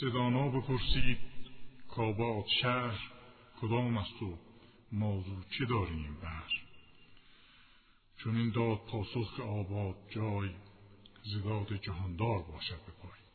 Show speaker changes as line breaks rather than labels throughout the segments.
زدانا بپرسید کاباد شهر کدام است و موضوع چه داریم بر چون این داد پاسخ که آباد جای زداد جهاندار باشد به پای.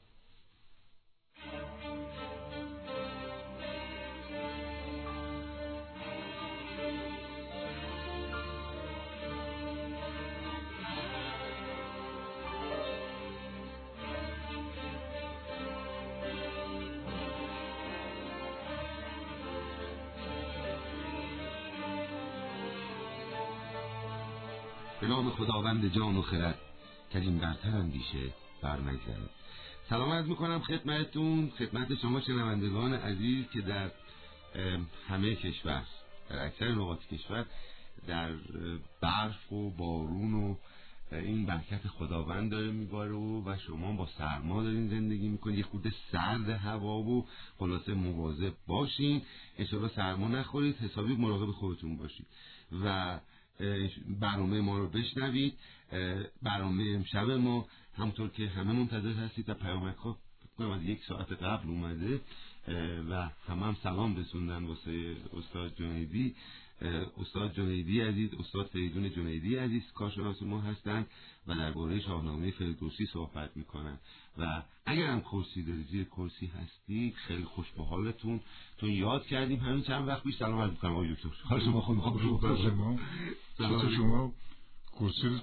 خداوند جان و خرد این برتر اندیشه برنگذرد سلام عرض می‌کنم خدمتتون خدمت شما شنوندگان عزیز که در همه کشور در اکثر نقاط کشور در برف و بارون و این برکت خداوند داره میباره و, و شما با سرما دارین زندگی می‌کنید یه خود سرد هوا و خلاصه مواظب باشین. انشاءالله سرما نخورید. حسابی مراقب خودتون باشید و برنامه ما رو بشنوید. برنامه امشب ما. همطور که همه منتظر هستید و پیامک ها از یک ساعت قبل اومده و همه هم سلام رسوندن واسه استاد جنیدی. استاد جنیدی عزیز استاد فریدون جنیدی عزیز کارشناس ما هستند و درباره شاهنامه فردوسی صحبت می‌کنن. و اگر هم کرسی دارید زیر کرسی هستی خیلی خوش به حالتون. تو یاد کردیم همین چند وقت بیش سلام عرض می‌کنم آقای دکتر.
حال شما خود شما. شما؟ کرسی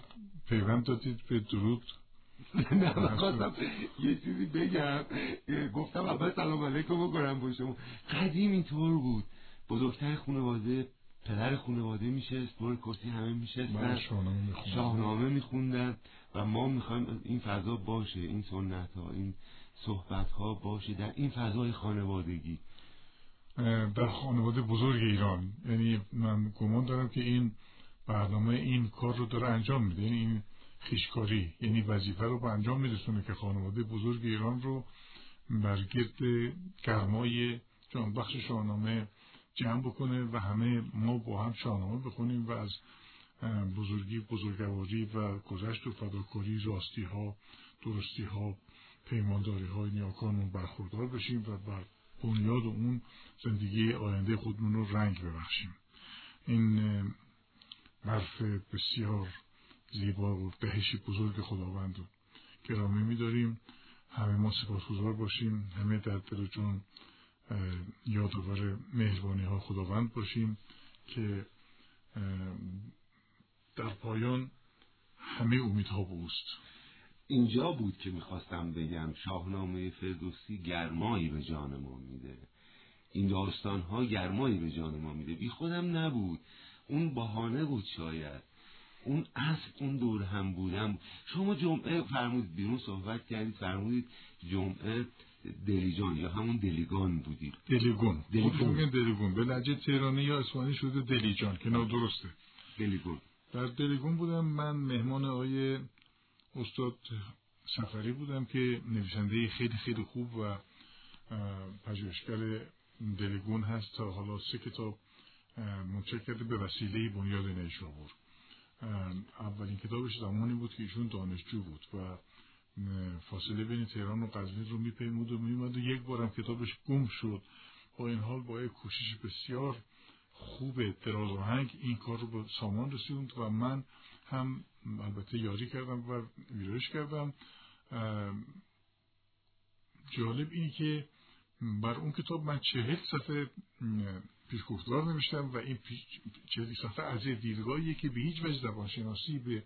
پیوند دادید به درود.
نه خواستم یه چیزی بگم. گفتم اول سلام علیکم بکنم با شما. قدیم اینطور بود. بزرگتر خانواده پدر خانواده میشه دور کرسی همه میشه شاهنامه میخوندن. و ما می‌خوایم این فضا باشه این سنت ها این صحبت ها باشه در این فضای خانوادگی.
در خانواده بزرگ ایران. یعنی من گمان دارم که این برنامه این کار رو داره انجام میده. این خیشکاری یعنی وظیفه رو به انجام میرسونه که خانواده بزرگ ایران رو برگرد گرمای جان بخش شاهنامه جمع بکنه و همه ما با هم شاهنامه بخونیم و از بزرگی بزرگواری و گذشت و فداکاری راستی ها درستی ها پیمانداری های نیاکانمون برخوردار بشیم و بر بنیاد اون زندگی آینده خودمون رو رنگ ببخشیم. این برف بسیار زیبا و بهشی بزرگ خداوند رو گرامی میداریم. همه ما سپاسگزار باشیم. همه در دل جون یادآور مهربانی ها خداوند باشیم که در پایان همه امیدها به اوست.
اینجا بود که می‌خواستم بگم شاهنامه فردوسی گرمایی به جان ما میده. این داستان ها گرمایی به جان ما میده. بی خودم نبود. اون بهانه بود شاید. اون اصل اون دور هم بودم. شما جمعه فرمودید بیرون صحبت کردید فرمودید جمعه دلیجان یا همون دلیگان بودید.
دلیگون. دلیگون. دلیگون. به لحجه تهرانی یا اسمانی شده دلیجان که درسته.
دلیگون.
در دلیگون بودم. من مهمان آقای استاد سفری بودم که نویسنده خیلی خیلی خوب و پژوهشگر دلیگون هست تا حالا سه کتاب منتشر کرده به وسیله بنیاد نیشابور اولین کتابش زمانی بود که ایشون دانشجو بود و فاصله بین تهران و قزوین رو میپیمود و میمد و یک بارم کتابش گم شد. با این حال با یک کوشش بسیار خوب دراز هنگ این کار رو به سامان رسیدند و من هم البته یاری کردم و ویرایش کردم. جالب اینه که بر اون کتاب من چهل صفحه پیشگفتار نوشتم و این چهل صفحه از دیدگاهیه که به هیچ وجه زبانشناسی به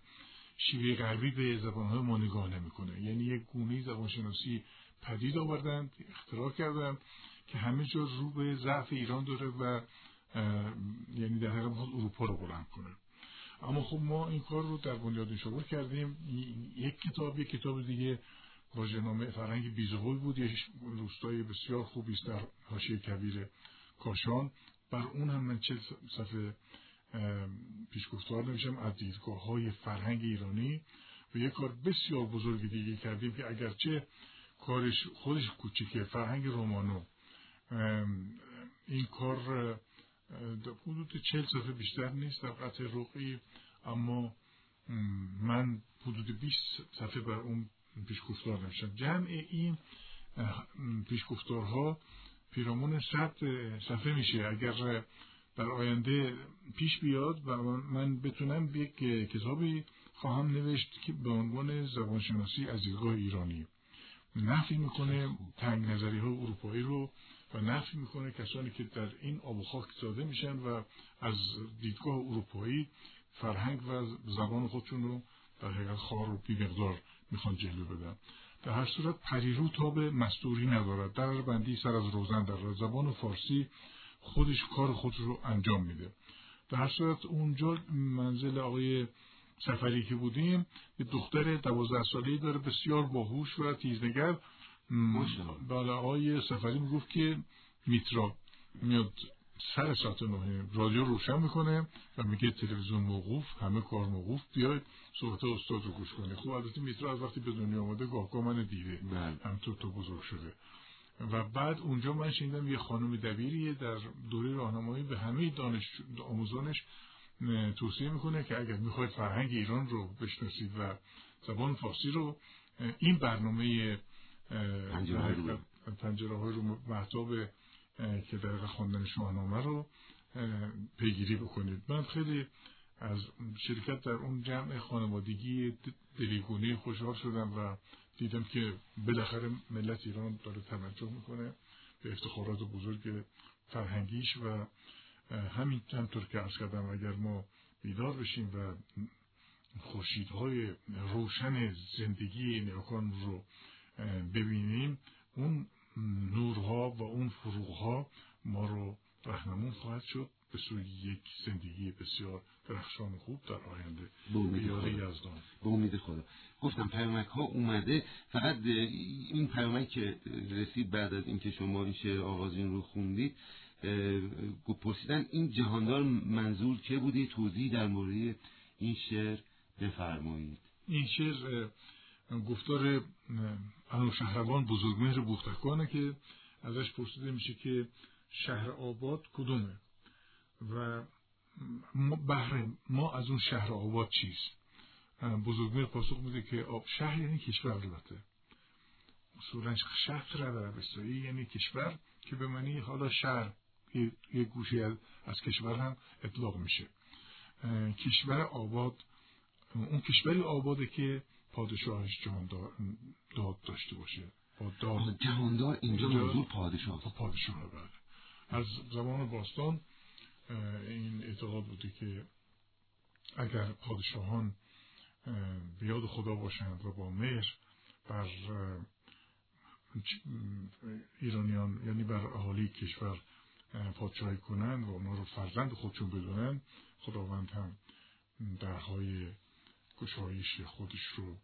شیوه غربی به زبانهای ما نگاه نمی‌کنه. یعنی یک گونه زبانشناسی پدید آوردند اختراع کردند که همه جا رو به ضعف ایران داره و یعنی در حقیقت اروپا رو بلند کنه. اما خب ما این کار رو در بنیاد شعور کردیم. یک کتاب یک کتاب دیگه واژه‌نامه فرهنگ بیزهوی بود. یک روستای بسیار خوبی است در حاشیه کبیر کاشان. بر اون هم من چه صفحه پیشگفتار نمیشم از دیدگاه های فرهنگ ایرانی و یک کار بسیار بزرگی دیگه کردیم که اگرچه کارش خودش کوچیکه فرهنگ رومانو این کار حدود چهل صفحه بیشتر نیست در قطع رقی اما من حدود 20 صفحه بر اون پیشگفتار نمیشم. جمع این پیشگفتارها پیرامون صد صفحه میشه. اگر در آینده پیش بیاد و من بتونم یک کتابی خواهم نوشت که به عنوان زبانشناسی از دیدگاه ایرانی. نفی می‌کنه تنگ نظری های اروپایی رو و نفی می‌کنه کسانی که در این آب و خاک زاده میشن و از دیدگاه اروپایی فرهنگ و زبان خودشون رو در حقیقت خار و بیمقدار می‌خوان جلو بدن. در هر صورت پریرو تاب مستوری ندارد. در بندی سر از روزن در زبان فارسی خودش کار خود رو انجام میده. در هر صورت اونجا منزل آقای سفری که بودیم یه دختر دوازده ساله‌ای داره بسیار باهوش و تیزنگر. بالا بله، آقای سفری می‌گفت که میترا میاد سر ساعت نه رادیو روشن می‌کنه و میگه تلویزیون موقوف همه کار موقوف بیاید صحبت استاد رو گوش کنه خب البته میترا از وقتی به دنیا آمده گاه من دیده بله. همطور تو بزرگ شده. و بعد اونجا من شنیدم یه خانم دبیریه در دوره راهنمایی به همه دانش آموزانش توصیه می‌کنه که اگر می‌خواید فرهنگ ایران رو بشناسید و زبان فارسی رو این برنامه پنجره های رو محتاب که در خواندن شاهنامه رو پیگیری بکنید. من خیلی از شرکت در اون جمع خانوادگی دلیگونه خوشحال شدم و دیدم که بالاخره ملت ایران داره توجه می‌کنه به افتخارات بزرگ فرهنگیش و همین همطور که ارز کردم اگر ما بیدار بشیم و خورشیدهای روشن زندگی نیاکان رو ببینیم اون نورها و اون فروغها ما رو رهنمون خواهد شد. به سوی یک زندگی بسیار درخشان خوب در آینده.
به
یزدان.
به امید خدا. گفتم پیامک ها اومده. فقط این پیامک که رسید بعد از اینکه شما این شعر آغازین رو خوندید پرسیدن این جهاندار منظور که بوده توضیح در مورد این شعر بفرمایید.
این شعر گفتار انو شهربان بزرگمهر بوختکانه که ازش پرسیده میشه که شهر آباد کدومه. و بهره ما از اون شهر آباد چیست؟ بزرگمهر پاسخ میده که آب شهر یعنی کشور البته. اصولا شهر در عربستانی یعنی کشور که به معنی حالا شهر یه گوشه از کشور هم اطلاق میشه. کشور آباد اون کشوری آباده که پادشاهش جهاندار داد داشته باشه.
داد. جهاندار اینجا موضوع پادشاه.
پادشاه بله. از زمان باستان این اعتقاد بوده که اگر پادشاهان به یاد خدا باشند و با مهر بر ایرانیان یعنی بر اهالی کشور پادشاهی کنند و اونا رو فرزند خودشون بدونن خداوند هم درهای گشایش خودش رو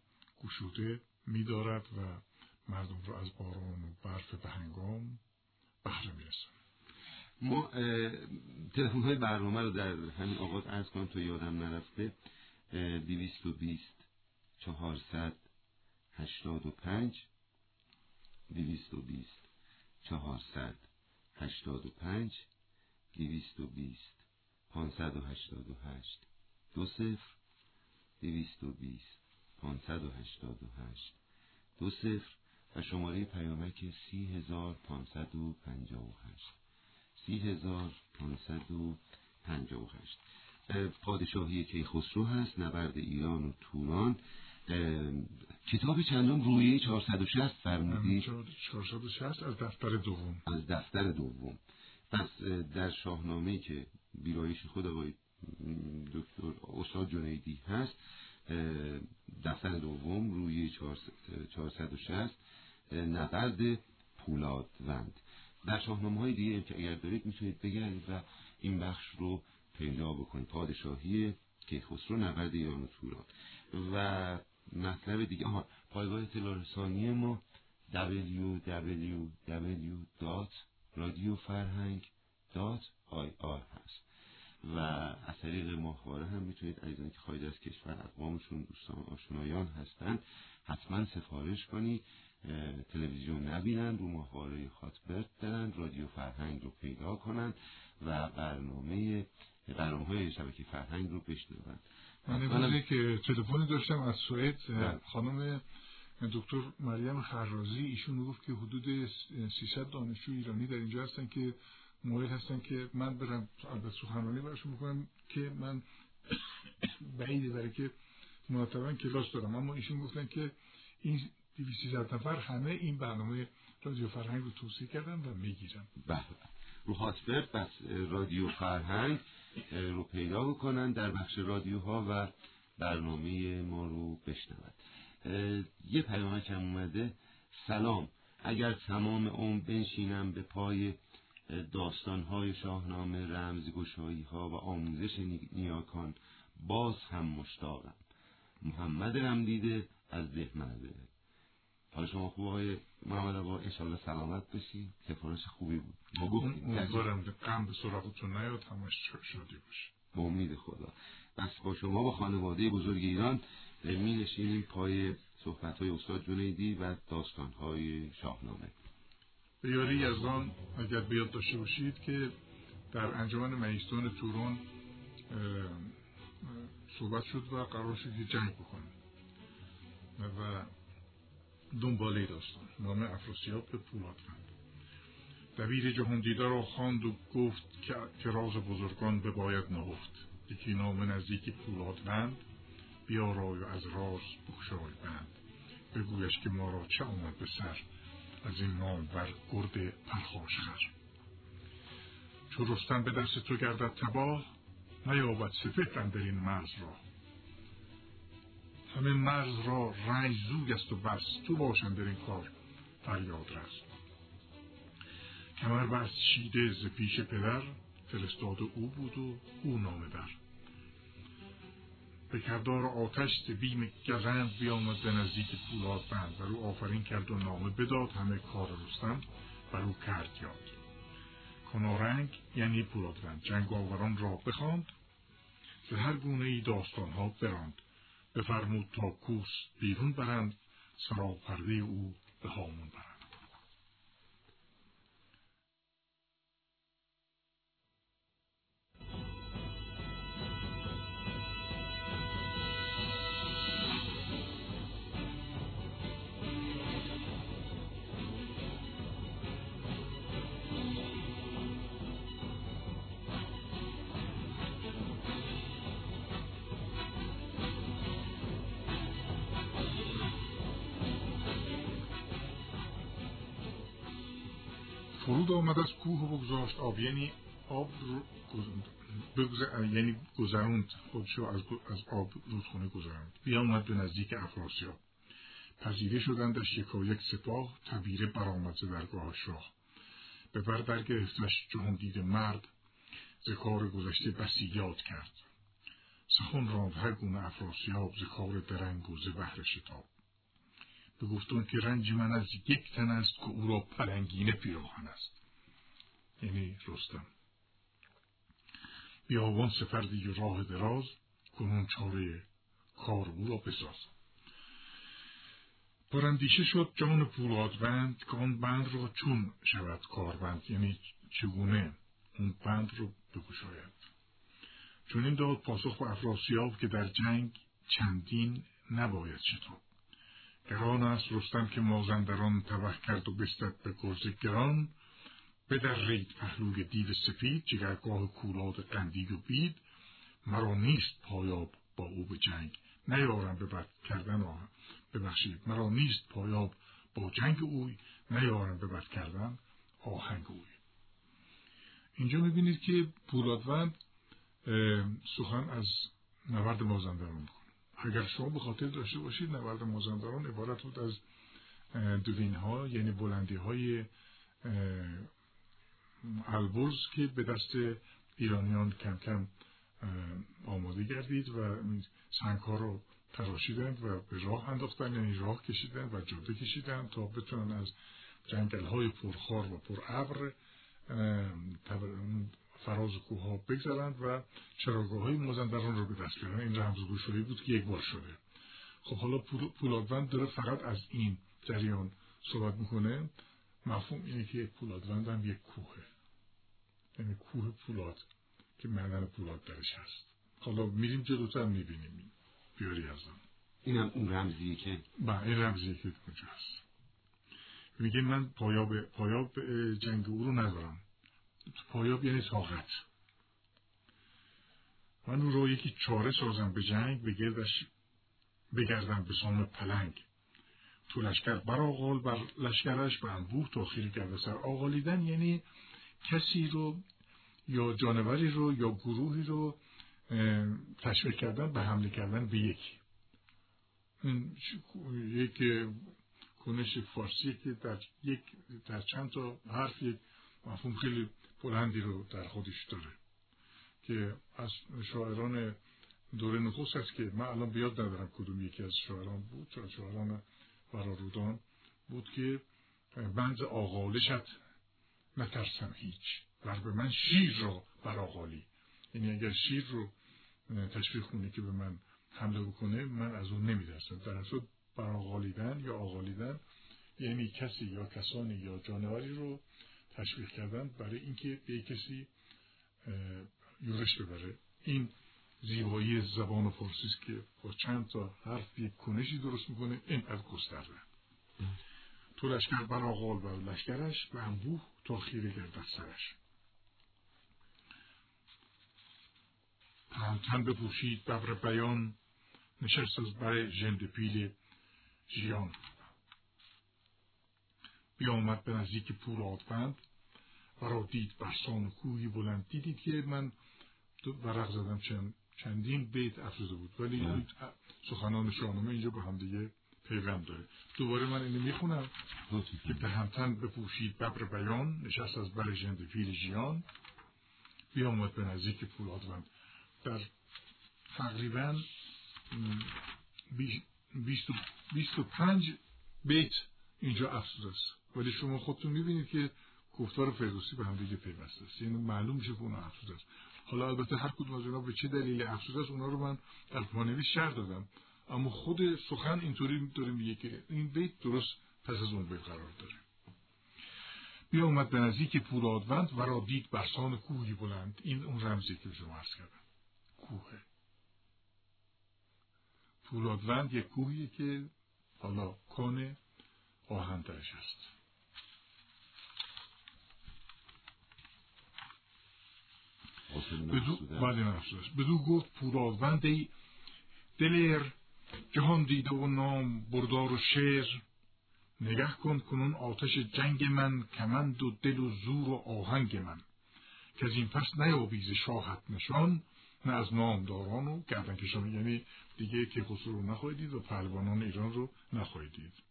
گشوده میدارد و مردم رو از باران و برف به هنگام بهره می‌رسن
ما تلفن های برنامه رو در همین آغاز ارز کنم تو یادم نرفته دیویست و بیست چهارصد هشتاد و پنج. دیویست و بیست چهارصد هشتاد و پنج. دویست و بیست پانصد و هشتاد و هشت. دو صفر. دویست و بیست پانصد و هشتاد و هشت. دو صفر و شماره پیامک سی هزار پانصد و پنجاه و هشت. سی هزار پانصد و پنجاه و هشت. پادشاهی کیخسرو هست نبرد ایران و توران. کتاب چندم؟ روی 460 فرمودی؟
460 از دفتر دوم.
از دفتر دوم. پس در شاهنامه که ویرایش خود آقای دکتر استاد جنیدی هست دفتر دوم روی 460 نبرد پولادوند. در شاهنامه های دیگه که اگر دارید می‌تونید بگردید و این بخش رو پیدا بکنید. پادشاهی کیخسرو نبرد ایران و توران. و مطلب دیگه آها پایگاه اطلاع رسانی ما www.radiofrhang.ir هست. و از طریق ماهواره هم می‌تونید. عزیزانی که خارج از کشور اقوامشون دوستان آشنایان هستند حتما سفارش کنید. تلویزیون نبینن رو ماهواره خاطبرت برن رادیو فرهنگ رو پیدا کنن و برنامه برنامه های شبکه فرهنگ رو بشنون
من امروزی که تلفنی داشتم از سوئد بله. خانم دکتر مریم خرازی ایشون گفت که حدود 300 دانشجو ایرانی در اینجا هستن که مایل هستن که من برم البته سخنرانی براشون می‌کنم که من بعیده برای که مرتبا کلاس دارم. اما ایشون گفتن که این 200 نفر همه این برنامه رادیو فرهنگ رو توصیه کردن و می‌گیرن.
بله. هاتبرد بس رادیو فرهنگ رو پیدا بکنن در بخش رادیوها و برنامه ما رو بشنود یه پیامک هم اومده. سلام. اگر تمام عمر بنشینم به پای داستانهای شاهنامه رمزگشایی ها و آموزش نیاکان باز هم مشتاقم محمد رمدیده از ده حالا شما خوب آقای محمد آقا انشالله سلامت بشی سفارش خوبی بود.
ما گفتیم. امیدوارم غم به سراغتون نیاد همش شادی باشه.
با امید خدا. بس با شما با خانواده بزرگ ایران می نشینیم پای صحبت های استاد جنیدی و داستان های شاهنامه.
به یاری آن اگر بیاد داشته باشید که در انجمن مهیستان تورون صحبت شد و قرار شد که جنگ بکنه. و دنباله داستان. نام افراسیاب به پولادوند دبیر جهاندیده را خواند و گفت که راز بزرگان به باید نهفت. یکی نام نزدیک پولادوند بیا رای و از راز بخشای بند. بگویش که ما را چه آمد به سر. از این نام بر گرد پرخاش خر. چو رستم به دست تو گردد تباه نیابد سپهر در این مرز را. همه مرز را رنج زوگ است و بس تو باشن در این کار فریاد رست. کمر بست شیده ز پیش پدر فرستاد او بود و او نامه بر به کردار آتش بیم گزند بیامد به نزدیک پولاد بند. و او آفرین کرد و نامه بداد همه کار رستم و او کرد یاد. کنارنگ یعنی پولادوند جنگ آوران را بخواند ز هر گونه ای داستان ها براند. بفرمود تا کوس بیرون برند سراپرده او به هامون برند. بگذاشت آب یعنی آب رو. یعنی گذروند. خودشو از, از آب رودخونه گذروند. بیامد به نزدیک افراسیاب. پذیره شدند از یک سپاه تبیره برآمد ز درگاه شاه. به بر برگرفتش جهان مرد ز کار گذشته بسی یاد کرد. سخن راند هر گونه افراسیاب ز کار درنگ و ز بهر شتاب. گفتون که رنج من از یک تن است که او را پلنگینه پیراهن است. یعنی رستم بیابان سفر دیگه راه دراز کنون چاره کار او را بساز پرندیشه شد جان پولادوند که آن بند را چون شود کاربند یعنی چگونه اون بند رو بگشاید چون این داد پاسخ به افراسیاب که در جنگ چندین نباید شتاب گران است رستم که مازندران تبه کرد و بستد به گرز گران رید پهلوی دیو سفید جگرگاه کولاد قندید و بید مرا نیست پایاب با او به جنگ نیارم به بد کردن آه ببخشید مرا نیست پایاب با جنگ اوی نیارم به بد کردن آهنگ اوی اینجا می‌بینید که پولادوند سخن از نورد مازندران اگر شما به خاطر داشته باشید نبرد مازندران عبارت بود از دوین ها یعنی بلندی های البرز که به دست ایرانیان کم کم آماده گردید و سنگ ها رو تراشیدند و به راه انداختن یعنی راه کشیدند و جاده کشیدند تا بتونن از جنگل های پرخار و پر ابر فراز کوه ها بگذرند و چراگاه های مازندران رو به دست بیارن. این رمزگوشایی بود که یک بار شده. خب حالا پولادوند داره فقط از این جریان صحبت می‌کنه. مفهوم اینه که پولادوند هم یک کوهه. یعنی کوه پولاد که معدن پولاد درش هست. حالا میریم جلوتر می‌بینیم بیاری ازم
این هم اون رمزیه که
با این رمزیه که اونجا هست میگه من پایاب پایاب جنگ او رو ندارم. پایاب یعنی طاقت. من او رو یکی چاره سازم به جنگ بگردش بگردم به سام پلنگ. تو لشکر آغال بر لشکرش به انبوه تاخیر کرده. سر آغالیدن یعنی کسی رو یا جانوری رو یا گروهی رو تشویق کردن به حمله کردن به یکی. این یک کنش فارسی که در یک در چند تا حرف یک مفهوم خیلی بلندی رو در خودش داره که از شاعران دوره نخست است که من الان بیاد ندارم کدوم یکی از شاعران بود. چرا شاعران برارودان بود که بند آغالشت نترسم هیچ. بر به من شیر را بر آغالی. یعنی اگر شیر رو تشویق کنه که به من حمله بکنه من از اون نمیدرسم در اصل براغالیدن یا آغالیدن یعنی کسی یا کسانی یا جانوری رو تشویق کردن برای اینکه به کسی یورش ببره. این زیبایی زبان فارسی است که با چند تا حرف یک کنشی درست می‌کنه اینقدر گسترده. تو لشکر براغال و لشکرش به انبوه تا خیره گردد سرش. تن بپوشید ببر بیان نشست از بر ژنده پیل ژیان. بیامد به نزدیک پولادوند و را دید برسان کوهی بلند. دیدید که من ورق زدم چند چندین بیت افزوده بود. ولی این سخنان شاهنامه اینجا به هم دیگه پیوند داره. دوباره من اینو می‌خونم. که تهمتن بپوشید ببر بیان نشست از بر ژنده پیل ژیان. بیامد به نزدیک پولادوند در تقریبا بیست و پنج بیت اینجا افسوس است. ولی شما خودتون می‌بینید که گفتار فردوسی به هم دیگه پیوسته است. یعنی معلوم میشه که اون افسوس است. حالا البته هر کدوم از اینا به چه دلیل افسوس است اونا رو من در پانوی شهر دادم. اما خود سخن اینطوری داره میگه که این بیت درست پس از اون بیت قرار داره. بیا اومد به نزدیک پولادوند و را دید برسان کوهی بلند. این اون رمزی که شما عرض کردم. کوهه پولادوند یک کوهیه که حالا کان آهن درش هست. بدو بله بدو گفت پولادوند دلیر جهان دیده و نام بردار و شیر نگه کن کنون آتش جنگ من کمند و دل و زور و آهنگ من. که از این پس نیابیز شاهت نشان نه از نامداران و گردنکشان. یعنی دیگه که خسرو رو نخواهید و پهلوانان ایران رو نخواهید دید.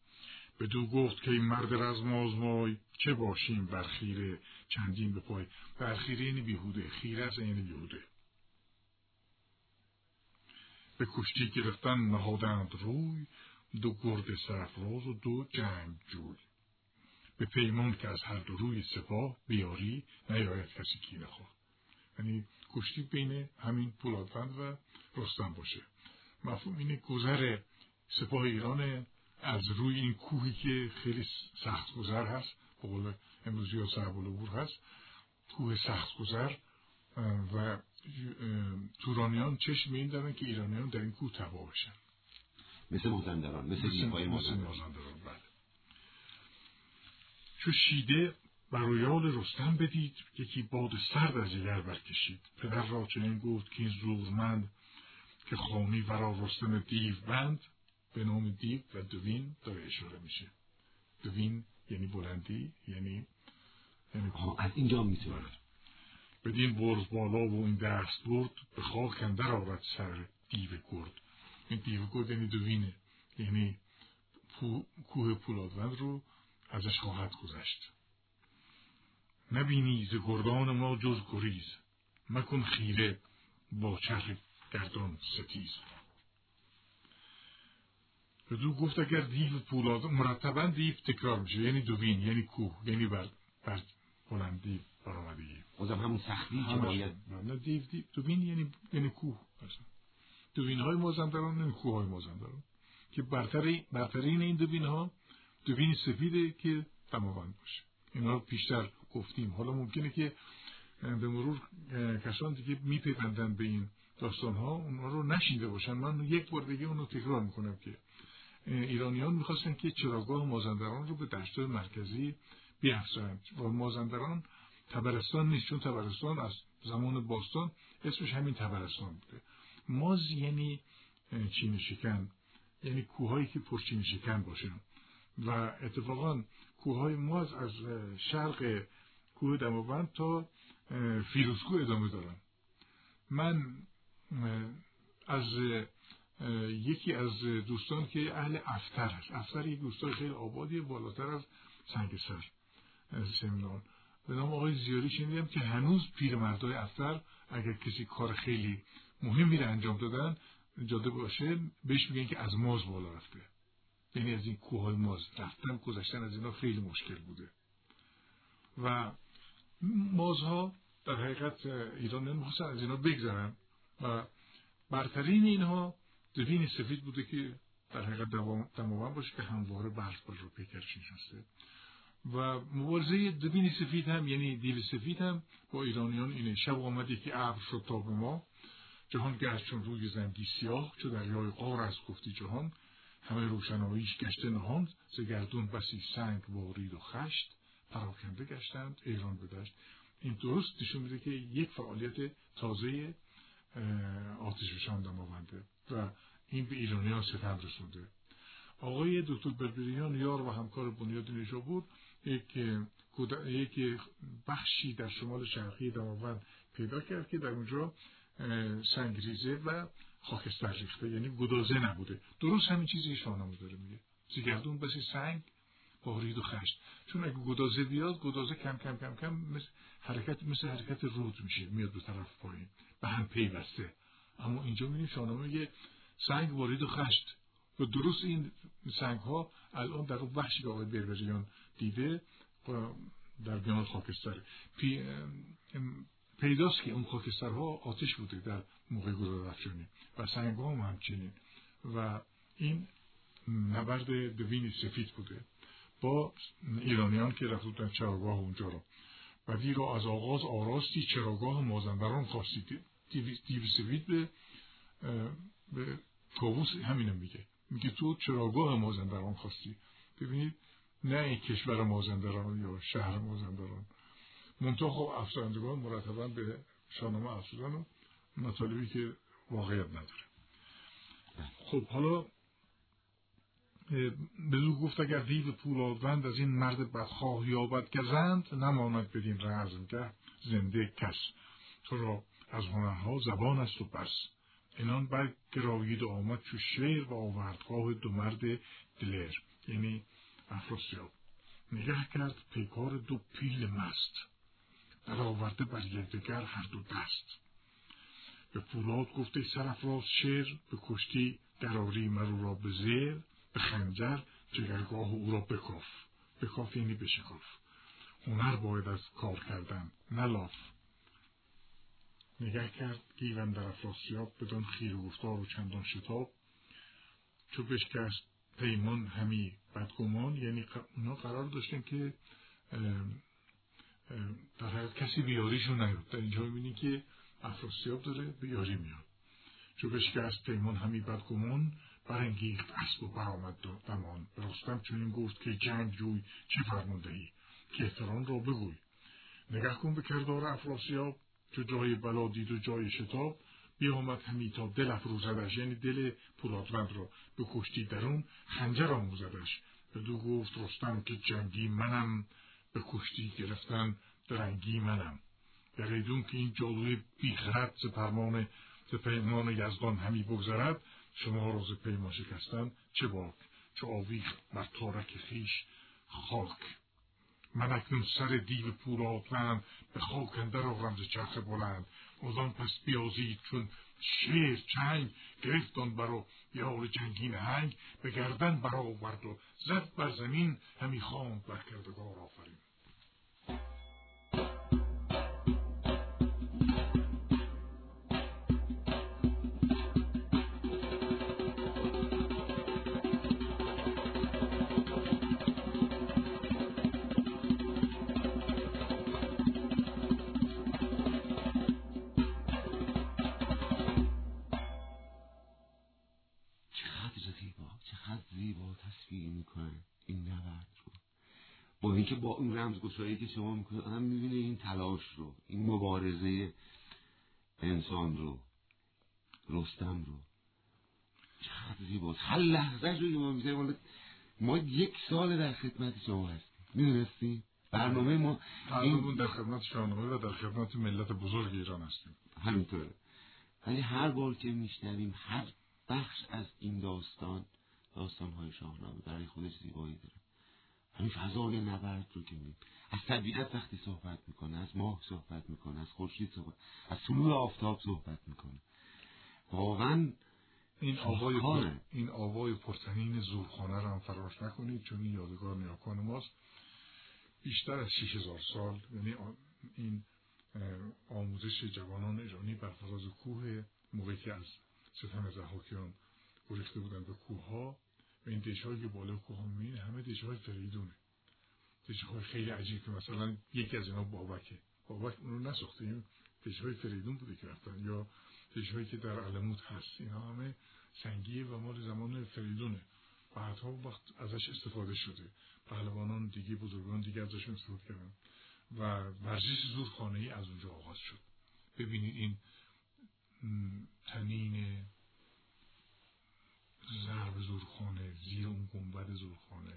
بدو گفت که این مرد رزم چه باشیم بر خیره چندین به پای. بر خیره یعنی بیهوده خیره از یعنی بیهوده. به کشتی گرفتن نهادند روی دو گرد سرفراز و دو جنگ جوی. به پیمان که از هر دو روی سپاه بیاری نیاید کسی کی نخواه یعنی کشتی بین همین پولادوند و رستم باشه. مفهوم اینه گذر سپاه ایران از روی این کوهی که خیلی سخت گذر هست به قول امروزی یا صحب هست کوه سخت گذر و تورانیان چشم این دارن که ایرانیان در این کوه تباه بشن.
مثل مازندران مثل نیپای مازندران.
بله. چو شیده برایال رستم بدید یکی باد سرد از جگر برکشید. پدر را چنین گفت که این زورمند که خانی ورا رستم دیو بند به نام دیو و دوین داره اشاره میشه. دوین یعنی بلندی یعنی
یعنی از اینجا می‌تونه. بله.
بدین برز بالا و این دست برد به خاک اندر آورد سر دیو گرد. این دیو گرد یعنی دوینه. یعنی کوه پولادوند رو ازش خواهد گذشت. نبینی ز گردان ما جز گریز. مکن خیره با چرخ گردان ستیز. بدو گفت اگر دیو پولاد مرتبا دیو تکرار میشه. یعنی دوین یعنی کوه یعنی بر, بر بلندی برآمدگی.
بازم همون سختی که باید.
نه دیو دیو. دوین یعنی یعنی کوه. دوین های مازندران یعنی کوه های مازندران. که برتر برترین این دوین ها دوین سفیده که تماما باشه. اینا پیشتر گفتیم. حالا ممکنه که به مرور کسان دیگه میپیوندن به این داستان ها اونها رو نشیده باشن. من یک بار دیگه اونو تکرار می‌کنم که ایرانیان می‌خواستن که چراگاه مازندران رو به دشت مرکزی بیافزایند و مازندران تبرستان نیست چون تبرستان از زمان باستان اسمش همین تبرستان بوده. ماز یعنی چین شکن یعنی کوههایی که پرچین شکن باشن. و اتفاقا کوههای ماز از شرق کوه دماوند تا فیروزکو ادامه دارن. من از یکی از دوستان که اهل افتر هست افتر یک دوستان خیلی آبادی بالاتر از سنگسر سمنان. به نام آقای زیاری شنیدم که هنوز پیرمردای افتر اگر کسی کار خیلی مهمی رو انجام دادن جاده باشه بهش میگن که از ماز بالا رفته. یعنی از این کوه ماز. رفتن گذشتن از اینا خیلی مشکل بوده. و مازها در حقیقت ایران نمی‌خواستن از اینا بگذرن و برترین اینها دوین سفید بوده که در حقیقت دماوند باشه که همواره برف بر رو پیکرچین هسته. و مبارزه دوین سفید هم یعنی دیو سفید هم با ایرانیان اینه. شب آمد که ابر شد تا به ما. جهان گشت چون روی زنگی سیاه چو دریای قار از گفتی جهان. همه روشناییش گشته نهان ز گردون بسی سنگ بارید و خشت. پراکنده گشتند ایران بدشت این درست نشون میده که یک فعالیت تازه آتش فشان دماونده. و این به ایرانی ها ستم رسونده. آقای دکتر بربریان یار و همکار بنیاد نژابور یک یک بخشی در شمال شرقی دماوند پیدا کرد که در اونجا سنگریزه و خاکستر ریخته یعنی گدازه نبوده. درست همین چیزی شاهنامه داره میگه. زیگردون بسی سنگ بارید و خشت. چون اگه گدازه بیاد گدازه کم کم کم کم مثل حرکت مثل حرکت رود میشه میاد به طرف پایین به هم پیوسته. اما اینجا می‌بینیم شاهنامه میگه سنگ بارید و خشت. و درست این سنگ ها الان در بخشی که آقای بربریان دیده در بیان خاکستر. پی پیداست که اون خاکسترها آتش بوده در موقع گروه رفشانی و سنگ هم همچنین. و این نبرد دوین سفید بوده. با ایرانیان که رفت بودن چراگاه اونجا رو و دی را از آغاز آراستی چراگاه مازندران خواستی دیو سفید به به کابوس همینو میگه. میگه تو چراگاه مازندران خواستی. ببینید نه کشور مازندران یا شهر مازندران. منطقه خب افسرندگان مرتبا به شاهنامه افسردن و مطالبی که واقعیت نداره. خب حالا به گفت اگر دیو پولادوند از این مرد بدخواه یابد گزند نماند بدین رزمگه زنده کس. تو را از هنرها زبان است و بس. اینان بر گرایید آمد چو شیر و آوردگاه دو مرد دلر یعنی افراسیاب نگه کرد پیکار دو پیل مست. برآورده بر یکدیگر هر دو دست. به پولاد گفته سرافراز شیر به کشتی دراری مرو را به زیر به خنجر جگرگاه او را بکاف. بکاف یعنی بشکاف. هنر باید از کار کردن نلاف نگه کرد گیون در افراسیاب بدان خیر و گفتار و چندان شتاب. چو بشکست پیمان همی بدگمان یعنی اونا قرار داشتن که در حقیقت کسی بیاریشون نیاد. در اینجا می‌بینی که افراسیاب داره بیاری میاد. چو بشکست پیمان همی بدگمان برانگیخت اسب و برآمد دمان. به رستم چنین گفت که جنگ جوی چه فرماندهی که احترام را بگوی. نگه کن به کردار افراسیاب. چو جای بلا دید و جای شتاب بیامد همی تا دل افروزدش یعنی دل پولادوند را به کشتی درون خنجر آموزدش دو گفت رستم که جنگی منم به کشتی گرفتن درنگی منم. یقیدون که این جادوی بیخرد ز فرمان ز پیمان یزدان همی بگذرد شما را ز پیمان شکستن چه باک؟ چه آویخت بر تارک خیش خاک. من اکنون سر دیو پولادوند به خاک اندر آورم ز چرخ بلند ازان پس بیازید چون شیر چنگ گرفتان برو یار جنگین هنگ به گردن برآورد و زد بر زمین همی خواند بر کردگار آفرین
اون رمزگشایی که شما می‌کنه هم می‌بینه این تلاش رو این مبارزه انسان رو رستم رو. چقدر زیباست هر لحظه رو که ما می‌زنیم ما یک سال در خدمت شما هستیم. می‌دونستی؟ برنامه ما
این در خدمت شاهنامه و در خدمت ملت بزرگ ایران هستیم.
همینطوره. ولی هر بار که میشنویم هر بخش از این داستان داستان های شاهنامه برای خودش زیبایی داره. همین فضای نبرد رو که می از طبیعت وقتی صحبت می‌کنه از ماه صحبت می‌کنه از خورشید صحبت از طلوع آفتاب صحبت می‌کنه. واقعا
این آوای پر... این آوای پرتنین زورخانه رو هم فراموش نکنید چون این یادگار نیاکان ماست. بیشتر از 6000 سال یعنی این آموزش جوانان ایرانی بر فراز کوه موقعی که از ستم زحاکیان گریخته بودن به کوه ها و این دشهایی که بالا کوه می‌بینه همه دشه های فریدونه دشه های خیلی عجیب که مثلا یکی از اینا بابکه. بابک اون رو نساخته. این دشه های فریدون بوده که رفتن. یا دشه هایی که در علموت هست. اینا همه سنگیه و مال زمان فریدونه بعدها وقت ازش استفاده شده. پهلوانان دیگه بزرگان دیگه ازشون استفاده کردن. و ورزش زورخانه ای از اونجا آغاز شد. ببینید این تنین ضرب زورخانه زیر اون گنبد زورخانه.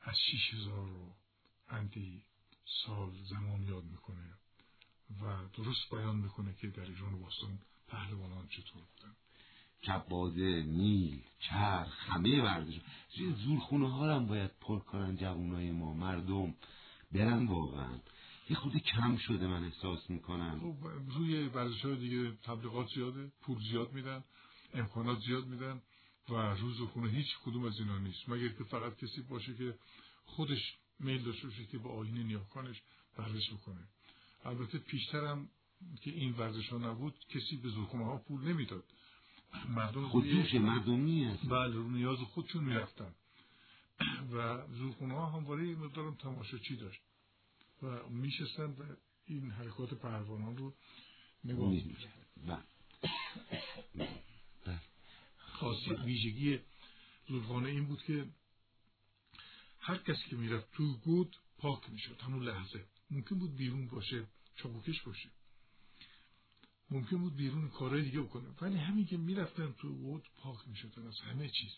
از شیش هزار و اندی سال زمان یاد می‌کنه و درست بیان می‌کنه که در ایران باستان پهلوانان چطور بودن.
کبازه نیل چرخ همه ورزش. زورخونه ها هم باید پر کنن جوانای ما مردم. برن واقعا. یه خود کم شده من احساس می‌کنم.
خب روی ورزش های دیگه تبلیغات زیاده پول زیاد میدن امکانات زیاد میدن. و روز خونه هیچ کدوم از اینا نیست. مگر که فقط کسی باشه که خودش میل داشته باشه که با آین نیاکانش ورزش بکنه. البته پیشترم که این ورزش ها نبود کسی به زورخونه ها پول نمی‌داد.
مردم خودجوش مردمی
بله رو نیاز خودشون می‌رفتن. و زورخونه ها همواره مقدارم تماشاچی داشت. و میشستن و این حرکات پهلوانان رو نگاه می‌کرد خاصیت ویژگی زورخانه این بود که هر کسی که می‌رفت تو بود پاک می‌شد همون لحظه. ممکن بود بیرون باشه چابوکش باشه. ممکن بود بیرون کارهای دیگه بکنه. ولی همین که می‌رفتن تو بود پاک می‌شدن از همه چیز.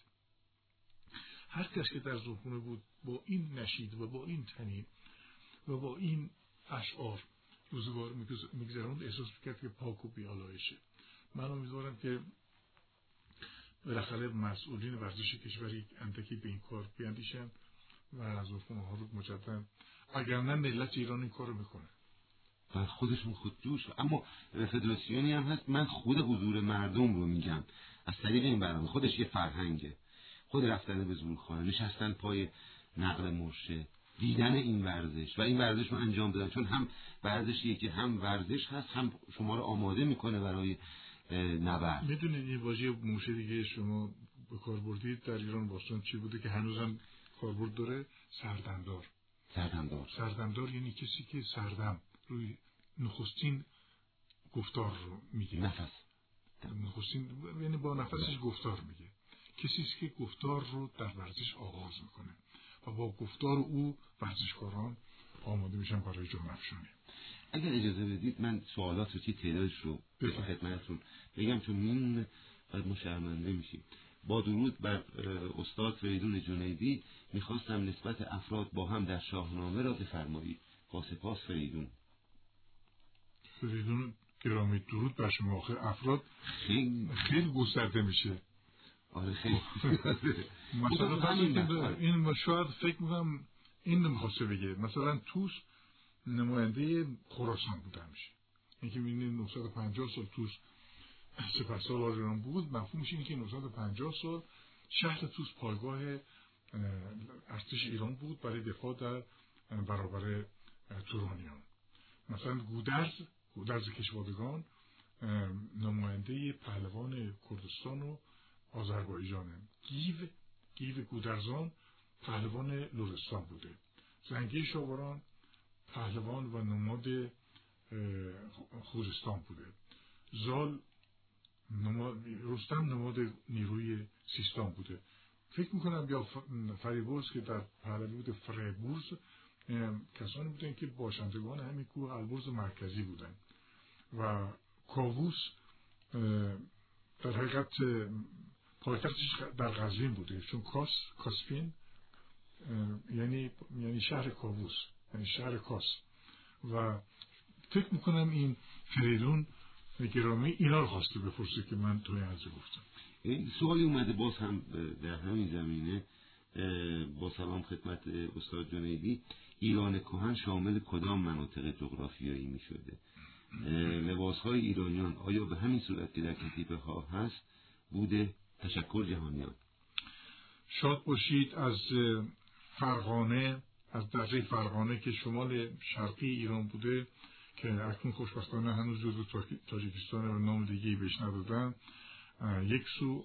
هر کس که در زورخونه بود با این نشید و با این تنین و با این اشعار روزگار میگذراند احساس می‌کرد که پاک و بیالایشه من امیدوارم که بالاخره مسئولین ورزش کشوری اندکی به این کار بیاندیشن و از ها رو مجدد. اگر نه ملت ایران این کارو می‌کنه.
و خودشون خود جوش اما فدراسیونی هم هست. من خود حضور مردم رو میگم. از طریق این برنامه. خودش یه فرهنگه. خود رفتن به زورخانه نشستن پای نقل مرشه دیدن این ورزش. و این ورزش رو انجام دادن. چون هم ورزشیه که هم ورزش هست هم شما رو آماده می‌کنه برای نبرد.
می‌دونید این واژه موشه دیگه شما به کار بردید در ایران باستان چی بوده که هنوزم کاربرد داره؟ سردمدار.
سردمدار.
سردمدار یعنی کسی که سردم روی نخستین گفتار رو میگه.
نفس.
نخستین یعنی با نفسش گفتار میگه. کسی که گفتار رو در ورزش آغاز می‌کنه و با گفتار او ورزشکاران آماده میشن برای جمع افشانی.
اگر اجازه بدید من سوالات رو که تعدادش رو به خدمتتون بگم چون میمونه باید ما شرمنده میشیم. با درود بر استاد فریدون جنیدی می‌خواستم نسبت افراد با هم در شاهنامه را بفرمایید. با سپاس فریدون.
فریدون گرامی درود بر شما. آخر افراد
خیلی
خیلی گسترده میشه.
آره خیلی.
مثلا این شاید فکر می‌کنم این نمی‌خواسته بگه. مثلا توس نماینده خراسان بوده میشه. اینکه می‌بینید 950 سال توس سپه سالار ایران بود مفهوم میشه اینکه 950 سال شهر توس پایگاه ارتش ایران بود برای دفاع در برابر تورانیان. مثلا گودرز گودرز کشوادگان نماینده پهلوان کردستان و آذربایجانه گیو گیو گودرزان پهلوان لرستان بوده. زنگی شاوران پهلوان و نماد خوزستان بوده. زال نماد رستم نماد نیروی سیستان بوده. فکر می‌کنم یا فریبورس که در پهلوی بود فریبورس کسانی بودن که باشندگان همین کوه البرز مرکزی بودن. و کاووس در حقیقت پایتختش در غزوین بوده. چون کاس کاسپین یعنی یعنی شهر کاووس. یعنی شهر کاس. و فکر می‌کنم این فریدون گرامی اینا رو خواسته بپرسه که من توی از گفتم.
این سوالی اومده باز هم در همین زمینه با سلام خدمت استاد جنیدی ایران کهن شامل کدام مناطق جغرافیایی می شده لباس های ایرانیان آیا به همین صورت که در کتیبه ها هست بوده؟ تشکر جهانیان.
شاد باشید از فرغانه از درجه فرغانه که شمال شرقی ایران بوده که اکنون خوشبختانه هنوز جزو تاجیکستان و نام دیگه بهش ندادن. یک سو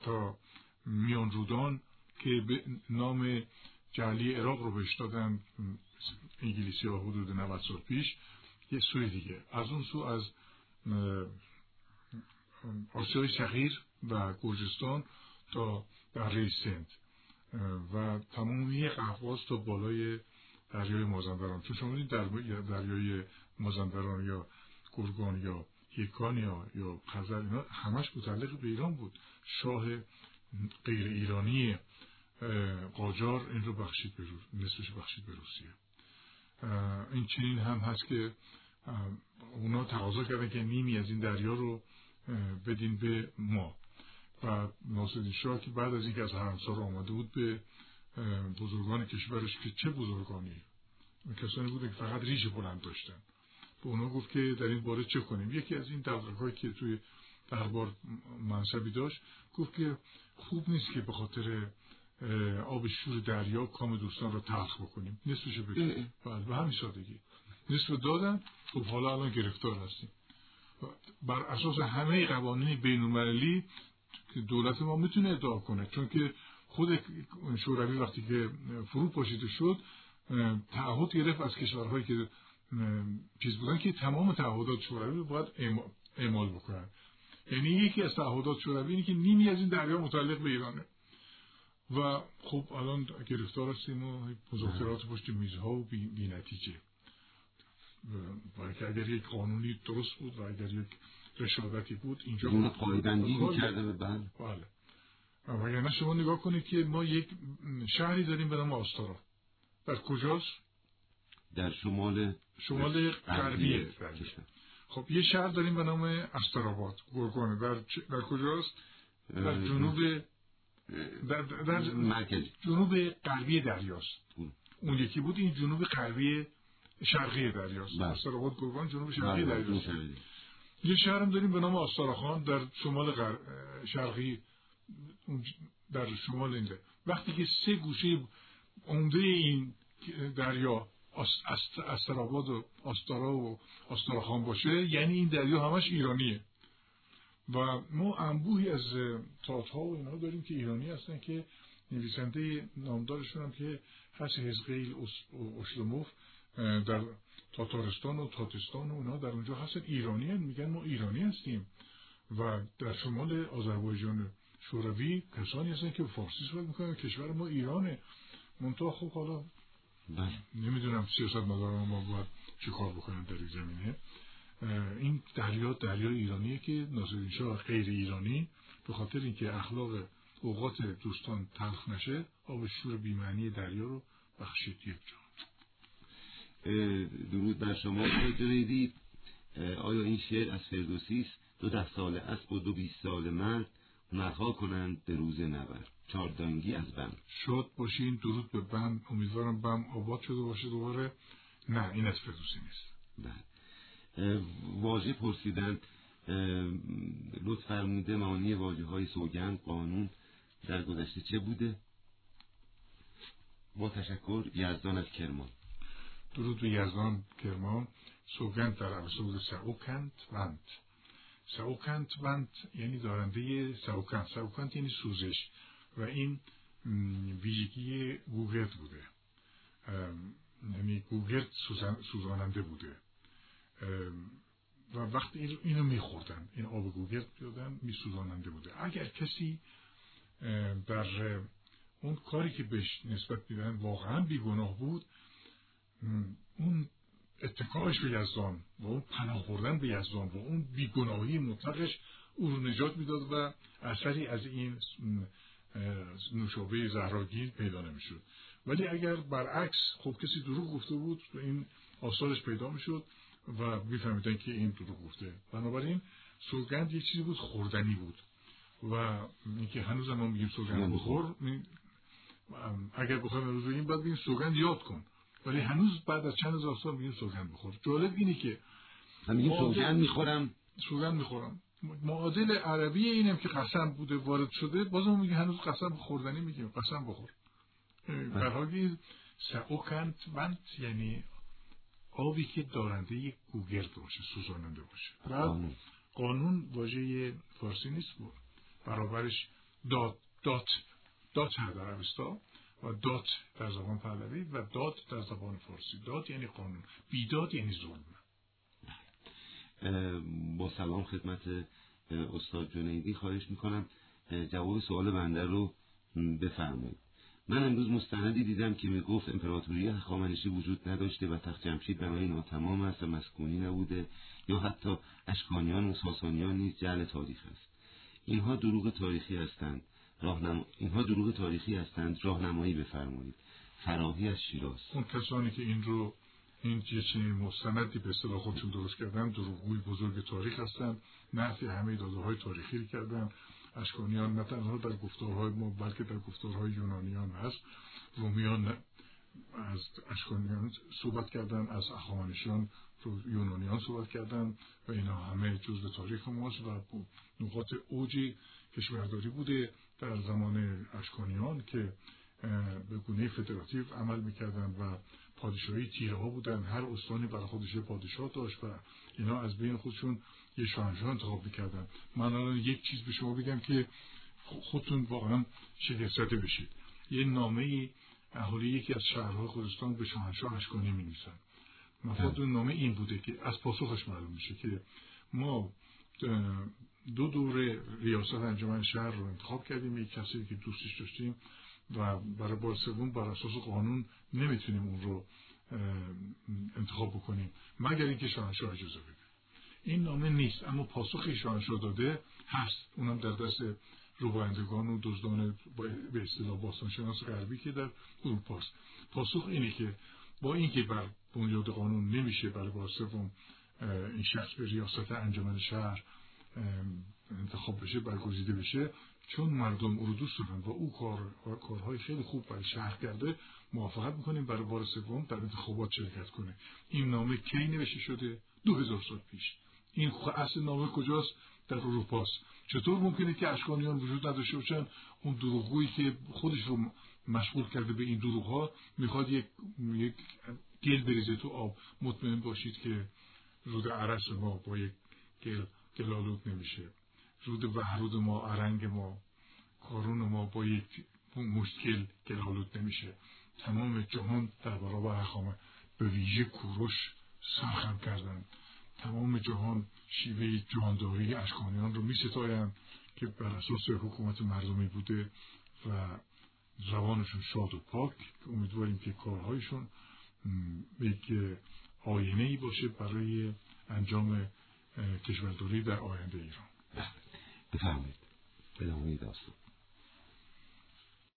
تا میان رودان که به نام جعلی عراق رو بهش دادن انگلیسی ها حدود 90 سال پیش یه سوی دیگه. از اون سو از آسیای صغیر و گرجستان تا دره سند و تمامی قهواز تا بالای دریای مازندران. چون شما در دریای مازندران یا گرگان یا یکان یا یا خزر اینا همش متعلق به ایران بود. شاه غیر ایرانی قاجار این رو بخشید به نصفش بخشید به روسیه. این چنین هم هست که اونا تقاضا کردن که نیمی از این دریا رو بدین به ما. و شاه که بعد از اینکه از حرمسار آمده بود به بزرگان کشورش که چه بزرگانی؟ کسانی بودن که فقط ریش بلند داشتن. به اونا گفت که در این باره چه کنیم؟ یکی از این هایی که توی دربار منصبی داشت گفت که خوب نیست که به خاطر آب شور دریا کام دوستان رو تلخ بکنیم. نصفش بگیم بله به همین سادگی. نصف دادن خب حالا الان گرفتار هستیم. بر اساس همه قوانین بین که دولت ما می‌تونه ادعا کنه. چون که خود شوروی وقتی که فرو پاشیده شد تعهد گرفت از کشورهایی که چیز بودن که تمام تعهدات شوروی رو باید اعمال بکنن. یعنی یکی از تعهدات شوروی اینه که نیمی از این دریا متعلق به ایرانه. و خب الان گرفتار هستیم و مذاکرات پشت میزها و بی, نتیجه. و اگر یک قانونی درست بود و اگر یک رشادتی بود اینجا
اون پایبندی کرده به
بله بله. و یعنی شما نگاه کنید که ما یک شهری داریم به نام آستارا. در کجاست؟
در شمال
شمال غربی خب یه شهر داریم به نام استراباد. گرگانه. در, در کجاست؟ در جنوب در, در جنوب غربی دریاست. اون. یکی بود این جنوب غربی شرقی دریاست. استراباد گرگان جنوب شرقی دریاست. یه شهر هم داریم به نام آستارخان در شمال شرقی در شمال اینجا. وقتی که سه گوشه عمده این دریا استراباد و آستارا و آستارخان باشه یعنی این دریا همش ایرانیه. و ما انبوهی از تات ها و اینا داریم که ایرانی هستن که نویسنده نامدارشون هم که هست هزقیل اشلموف در تاتارستان و تاتستان و اونا در اونجا هستن. ایرانی هستن میگن ما ایرانی هستیم. و در شمال آذربایجان شوروی کسانی هستن که فارسی صحبت می‌کنن. کشور ما ایرانه. منتها خب حالا بله. نمی‌دونم سیاست مداران ما باید چه کار بکنن در این زمینه. این دریا دریا ایرانیه که ناصرالدین شاه غیر ایرانی به خاطر اینکه اخلاق اوقات دوستان تلخ نشه آب شور بیمعنی دریا رو بخشید یک جا.
درود بر شما. جنیدی آیا این شعر از فردوسی است؟ دو ده سال اسب و دو بیست سال مرد. نخوا کنند به روز نبر چاردانگی از بم
شد باشین. درود به بم امیدوارم بم آباد شده باشه دوباره. نه این از فردوسی نیست.
بله. واژه پرسیدن. لطف فرموده معانی واژه های سوگند قانون در گذشته چه بوده؟ با تشکر یزدان از کرمان.
درود به یزدان کرمان سوگند عرصه بوده سعوکند وند. سعوکند وند یعنی دارنده سعوکند. سعوکند یعنی سوزش و این ویژگی گوگرد بوده. یعنی گوگرد سوزاننده بوده. و وقتی اینو میخوردن. این آب گوگرد بیادن میسوزاننده بوده. اگر کسی در اون کاری که بهش نسبت میدن واقعا بیگناه بود اون اتکاش به یزدان و اون پناه بردن به یزدان و اون بیگناهی مطلقش او رو نجات می‌داد و اثری از این نوشابه زهراگیر پیدا نمی‌شد. ولی اگر برعکس خب کسی دروغ گفته بود این آثارش پیدا می‌شد و میفهمیدن که این دروغ گفته. بنابراین سوگند یه چیزی بود خوردنی بود. و اینکه هنوز ما میگیم سوگند بخور اگر بخوایم امروز بگیم باید بگیم سوگند یاد کن. ولی هنوز بعد از چند هزار سال میگیم سوگند بخور جالب اینه که
میگیم سوگند می‌خورم.
سوگند می‌خورم. معادل عربی اینم که قسم بوده وارد شده بازم میگه هنوز قسم خوردنی میگیم. قسم بخور در حالی سوکنت ونت یعنی آبی که دارنده یک گوگرد باشه سوزاننده باشه. بعد قانون. واژه فارسی نیست بود. برابرش داد دات دات در اوستا و دات در زبان پهلوی و داد در زبان فارسی. داد یعنی قانون. بیداد یعنی ظلم.
با سلام خدمت استاد جنیدی خواهش می‌کنم. جواب سوال بنده رو بفرمایید. من امروز مستندی دیدم که می‌گفت امپراتوری هخامنشی وجود نداشته و تخت جمشید بنای ناتمام است و مسکونی نبوده یا حتی اشکانیان و ساسانیان نیز جعل تاریخ است. اینها دروغ تاریخی هستند. راهنم... اینها دروغ تاریخی هستند. راهنمایی بفرمایید. فراهی از شیراز.
اون کسانی که این رو این یه چنین مستندی به اصطلاح خودشون درست کردن دروغگوی بزرگ تاریخ هستند نفی همه داده های تاریخی کردن. اشکانیان نه تنها در گفتارهای ما بلکه در گفتارهای یونانیان هست. رومیان از اشکانیان صحبت کردن از اخوانشیان یونانیان صحبت کردن و اینا همه جزء تاریخ ماست و نقاط اوج کشورداری بوده. در زمان اشکانیان که به گونه فدراتیو عمل می‌کردن و پادشاهی تیره ها بودن. هر استانی برای خودش پادشاه داشت و اینا از بین خودشون یه شاهنشاه انتخاب می‌کردن. من الان یک چیز به شما بگم که خودتون واقعا شگفت بشید. یه نامه ای اهالی یکی از شهرهای خودستان به شاهنشاه اشکانی می نویسن مفاد اون نامه این بوده که از پاسخش معلوم میشه که ما دو دوره ریاست انجمن شهر رو انتخاب کردیم یک کسی که دوستش داشتیم و برای بار سوم بر اساس قانون نمی‌تونیم اون رو انتخاب بکنیم مگر اینکه شاهنشاه اجازه بده. این نامه نیست اما پاسخی شاهنشاه داده هست. اونم در دست روبایندگان و دزدان به اصطلاح باستانشناس غربی که در اروپا پاسخ اینه که با اینکه بر بنیاد قانون نمیشه برای بار سوم این شخص به ریاست انجمن شهر انتخاب بشه برگزیده بشه. چون مردم او رو دوست دارن و او کار کارهای خیلی خوب برای شهر کرده موافقت می‌کنیم برای بار سوم در انتخابات شرکت کنه. این نامه کی نوشته شده؟ دو هزار سال پیش. این اصل نامه کجاست؟ در اروپاست. چطور ممکنه که اشکانیان وجود نداشته باشن؟ اون دروغگویی که خودش رو مشغول کرده به این دروغ ها می‌خواد یک, یک گل بریزه تو آب. مطمئن باشید که رود عرس ما با یک گل گلالود نمیشه. رود وحرود ما ارنگ ما کارون ما با یک مشکل گلالود نمیشه. تمام جهان در برابر هخامه به ویژه کوروش سرخم کردند. تمام جهان شیوه جهانداری اشکانیان رو می که بر اساس حکومت مردمی بوده و روانشون شاد و پاک. امیدواریم که کارهایشون یک آینه ای باشه برای انجام کشورداری در آینده ایران.
بفرمایید. ادامه داستان.